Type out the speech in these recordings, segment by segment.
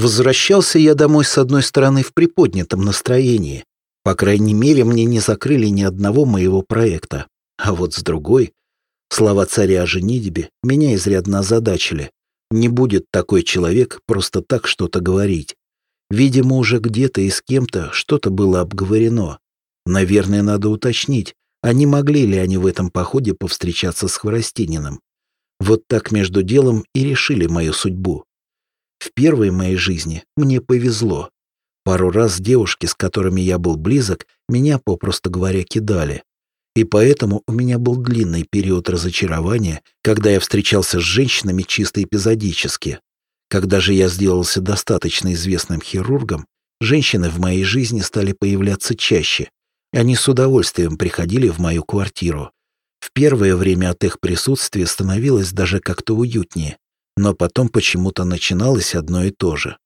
Возвращался я домой с одной стороны в приподнятом настроении. По крайней мере, мне не закрыли ни одного моего проекта. А вот с другой, слова царя о женитьбе меня изрядно озадачили. Не будет такой человек просто так что-то говорить. Видимо, уже где-то и с кем-то что-то было обговорено. Наверное, надо уточнить, а не могли ли они в этом походе повстречаться с Хворостининым. Вот так между делом и решили мою судьбу. В первой моей жизни мне повезло. Пару раз девушки, с которыми я был близок, меня, попросту говоря, кидали. И поэтому у меня был длинный период разочарования, когда я встречался с женщинами чисто эпизодически. Когда же я сделался достаточно известным хирургом, женщины в моей жизни стали появляться чаще. Они с удовольствием приходили в мою квартиру. В первое время от их присутствия становилось даже как-то уютнее, но потом почему-то начиналось одно и то же.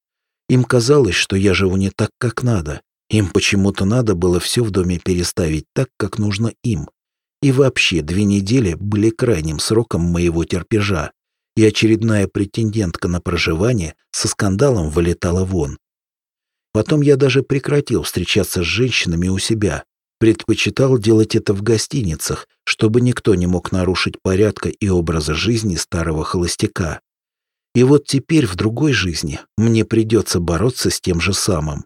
Им казалось, что я живу не так, как надо. Им почему-то надо было все в доме переставить так, как нужно им. И вообще, две недели были крайним сроком моего терпежа, и очередная претендентка на проживание со скандалом вылетала вон. Потом я даже прекратил встречаться с женщинами у себя, предпочитал делать это в гостиницах, чтобы никто не мог нарушить порядка и образа жизни старого холостяка. И вот теперь в другой жизни мне придется бороться с тем же самым.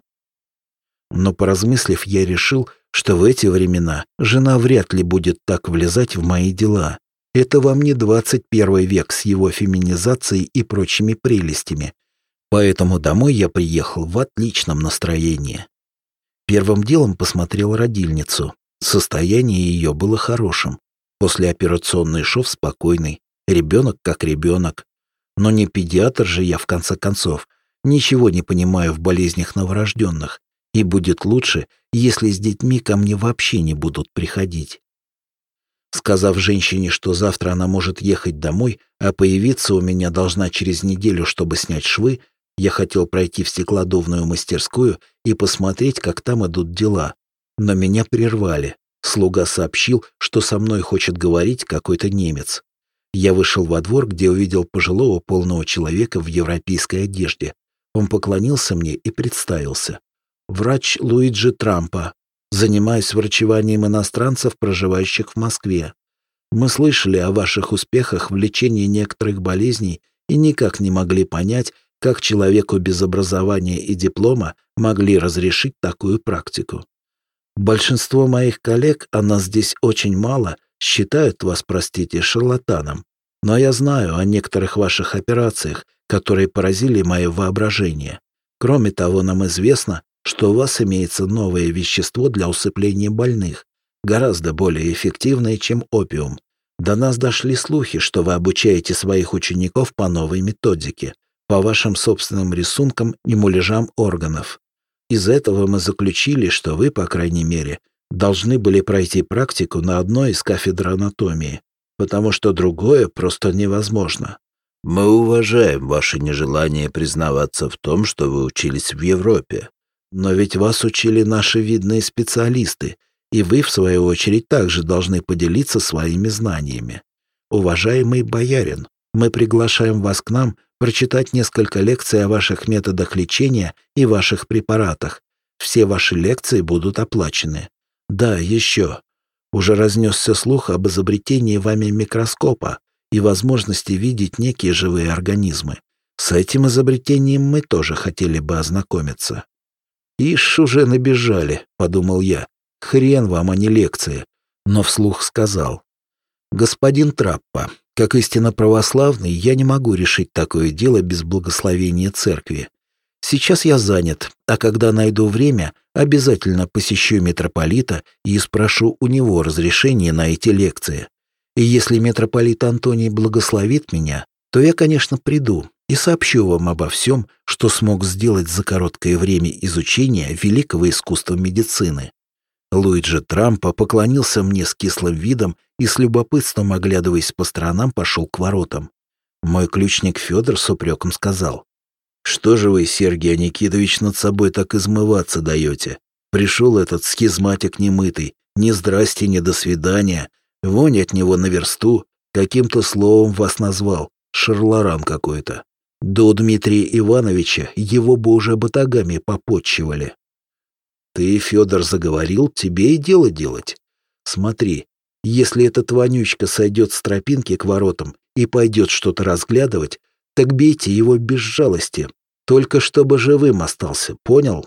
Но поразмыслив, я решил, что в эти времена жена вряд ли будет так влезать в мои дела. Это вам не 21 век с его феминизацией и прочими прелестями. Поэтому домой я приехал в отличном настроении. Первым делом посмотрел родильницу. Состояние ее было хорошим. Послеоперационный шов спокойный. Ребенок как ребенок. Но не педиатр же я, в конце концов. Ничего не понимаю в болезнях новорожденных. И будет лучше, если с детьми ко мне вообще не будут приходить. Сказав женщине, что завтра она может ехать домой, а появиться у меня должна через неделю, чтобы снять швы, я хотел пройти в стеклодувную мастерскую и посмотреть, как там идут дела. Но меня прервали. Слуга сообщил, что со мной хочет говорить какой-то немец. Я вышел во двор, где увидел пожилого полного человека в европейской одежде. Он поклонился мне и представился. Врач Луиджи Трампа. Занимаюсь врачеванием иностранцев, проживающих в Москве. Мы слышали о ваших успехах в лечении некоторых болезней и никак не могли понять, как человеку без образования и диплома могли разрешить такую практику? Большинство моих коллег, а нас здесь очень мало, считают вас, простите, шарлатаном. Но я знаю о некоторых ваших операциях, которые поразили мое воображение. Кроме того, нам известно, что у вас имеется новое вещество для усыпления больных, гораздо более эффективное, чем опиум. До нас дошли слухи, что вы обучаете своих учеников по новой методике – по вашим собственным рисункам и муляжам органов. Из этого мы заключили, что вы, по крайней мере, должны были пройти практику на одной из кафедр анатомии, потому что другое просто невозможно. Мы уважаем ваше нежелание признаваться в том, что вы учились в Европе. Но ведь вас учили наши видные специалисты, и вы, в свою очередь, также должны поделиться своими знаниями. Уважаемый боярин, мы приглашаем вас к нам прочитать несколько лекций о ваших методах лечения и ваших препаратах. Все ваши лекции будут оплачены. Да, еще. Уже разнесся слух об изобретении вами микроскопа и возможности видеть некие живые организмы. С этим изобретением мы тоже хотели бы ознакомиться. «Ишь, уже набежали», — подумал я. «Хрен вам, а не лекции». Но вслух сказал. «Господин Траппа, как истинно православный, я не могу решить такое дело без благословения церкви. Сейчас я занят, а когда найду время, обязательно посещу митрополита и спрошу у него разрешение на эти лекции. И если митрополит Антоний благословит меня, то я, конечно, приду и сообщу вам обо всем, что смог сделать за короткое время изучения великого искусства медицины. Луиджи Трампа поклонился мне с кислым видом и с любопытством, оглядываясь по сторонам, пошел к воротам. Мой ключник Федор с упреком сказал. «Что же вы, Сергей Никитович, над собой так измываться даете? Пришел этот схизматик немытый, ни здрасте, ни до свидания, вонь от него на версту, каким-то словом вас назвал, шарларан какой-то. До Дмитрия Ивановича его бы уже батагами попотчевали. Ты, Федор, заговорил, тебе и дело делать. Смотри, если этот вонючка сойдет с тропинки к воротам и пойдет что-то разглядывать, так бейте его без жалости, только чтобы живым остался, понял?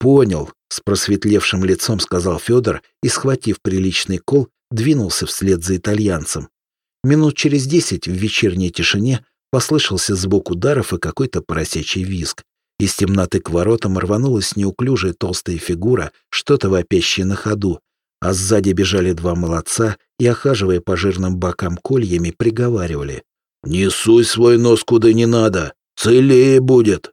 Понял, с просветлевшим лицом сказал Федор и, схватив приличный кол, двинулся вслед за итальянцем. Минут через десять в вечерней тишине послышался звук ударов и какой-то поросячий визг. Из темноты к воротам рванулась неуклюжая толстая фигура, что-то вопящее на ходу, а сзади бежали два молодца и, охаживая по жирным бокам кольями, приговаривали. «Не суй свой нос куда не надо, целее будет!»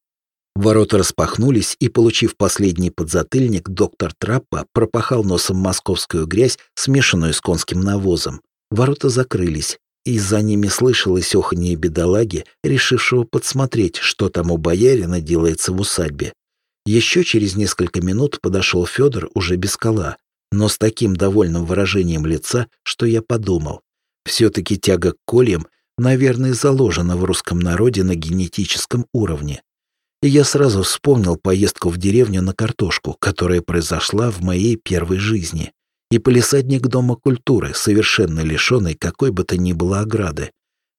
Ворота распахнулись, и, получив последний подзатыльник, доктор Траппа пропахал носом московскую грязь, смешанную с конским навозом. Ворота закрылись, и за ними слышалось оханье бедолаги, решившего подсмотреть, что там у боярина делается в усадьбе. Еще через несколько минут подошел Федор уже без кола, но с таким довольным выражением лица, что я подумал. Все-таки тяга к кольям — наверное, заложено в русском народе на генетическом уровне. И я сразу вспомнил поездку в деревню на картошку, которая произошла в моей первой жизни, и полисадник Дома культуры, совершенно лишенный какой бы то ни было ограды.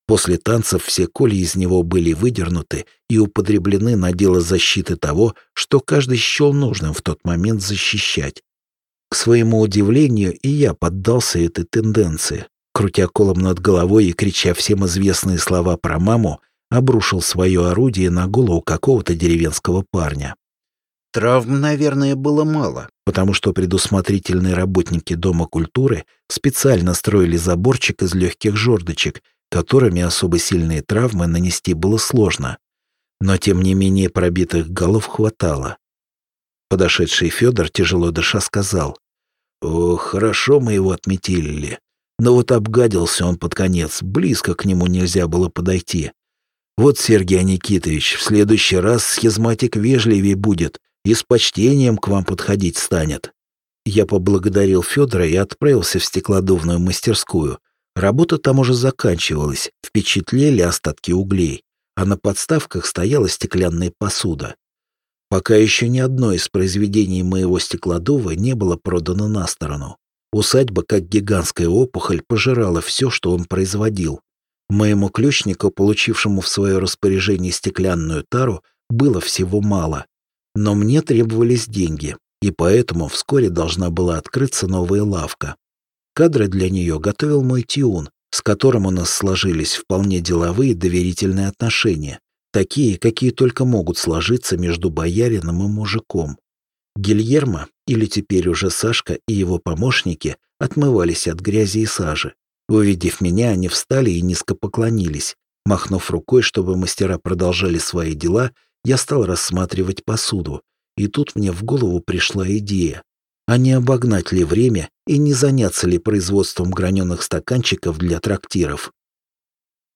После танцев все коли из него были выдернуты и употреблены на дело защиты того, что каждый счел нужным в тот момент защищать. К своему удивлению, и я поддался этой тенденции крутя колом над головой и крича всем известные слова про маму, обрушил свое орудие на голову какого-то деревенского парня. Травм, наверное, было мало, потому что предусмотрительные работники Дома культуры специально строили заборчик из легких жердочек, которыми особо сильные травмы нанести было сложно. Но, тем не менее, пробитых голов хватало. Подошедший Федор, тяжело дыша, сказал, «О, хорошо мы его отметили. Но вот обгадился он под конец, близко к нему нельзя было подойти. Вот, Сергей Никитович, в следующий раз схизматик вежливее будет и с почтением к вам подходить станет. Я поблагодарил Федора и отправился в стеклодувную мастерскую. Работа там уже заканчивалась, впечатлели остатки углей, а на подставках стояла стеклянная посуда. Пока еще ни одно из произведений моего стеклодува не было продано на сторону. Усадьба, как гигантская опухоль, пожирала все, что он производил. Моему ключнику, получившему в свое распоряжение стеклянную тару, было всего мало. Но мне требовались деньги, и поэтому вскоре должна была открыться новая лавка. Кадры для нее готовил мой Тиун, с которым у нас сложились вполне деловые доверительные отношения, такие, какие только могут сложиться между боярином и мужиком. Гильермо, или теперь уже Сашка и его помощники, отмывались от грязи и сажи. Увидев меня, они встали и низко поклонились. Махнув рукой, чтобы мастера продолжали свои дела, я стал рассматривать посуду. И тут мне в голову пришла идея. А не обогнать ли время и не заняться ли производством граненых стаканчиков для трактиров?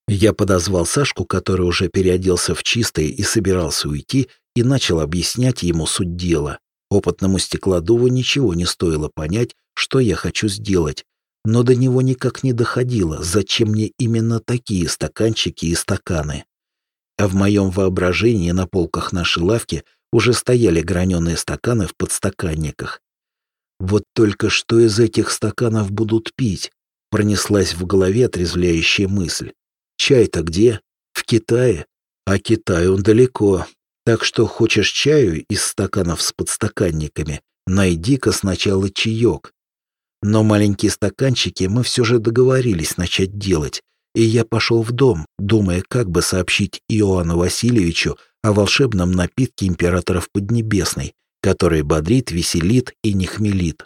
Я подозвал Сашку, который уже переоделся в чистое и собирался уйти, и начал объяснять ему суть дела. Опытному стеклодуву ничего не стоило понять, что я хочу сделать, но до него никак не доходило, зачем мне именно такие стаканчики и стаканы. А в моем воображении на полках нашей лавки уже стояли граненые стаканы в подстаканниках. Вот только что из этих стаканов будут пить? Пронеслась в голове отрезвляющая мысль. Чай-то где? В Китае? А Китай он далеко, так что хочешь чаю из стаканов с подстаканниками, найди-ка сначала чаек. Но маленькие стаканчики мы все же договорились начать делать, и я пошел в дом, думая, как бы сообщить Иоанну Васильевичу о волшебном напитке императоров Поднебесной, который бодрит, веселит и не хмелит.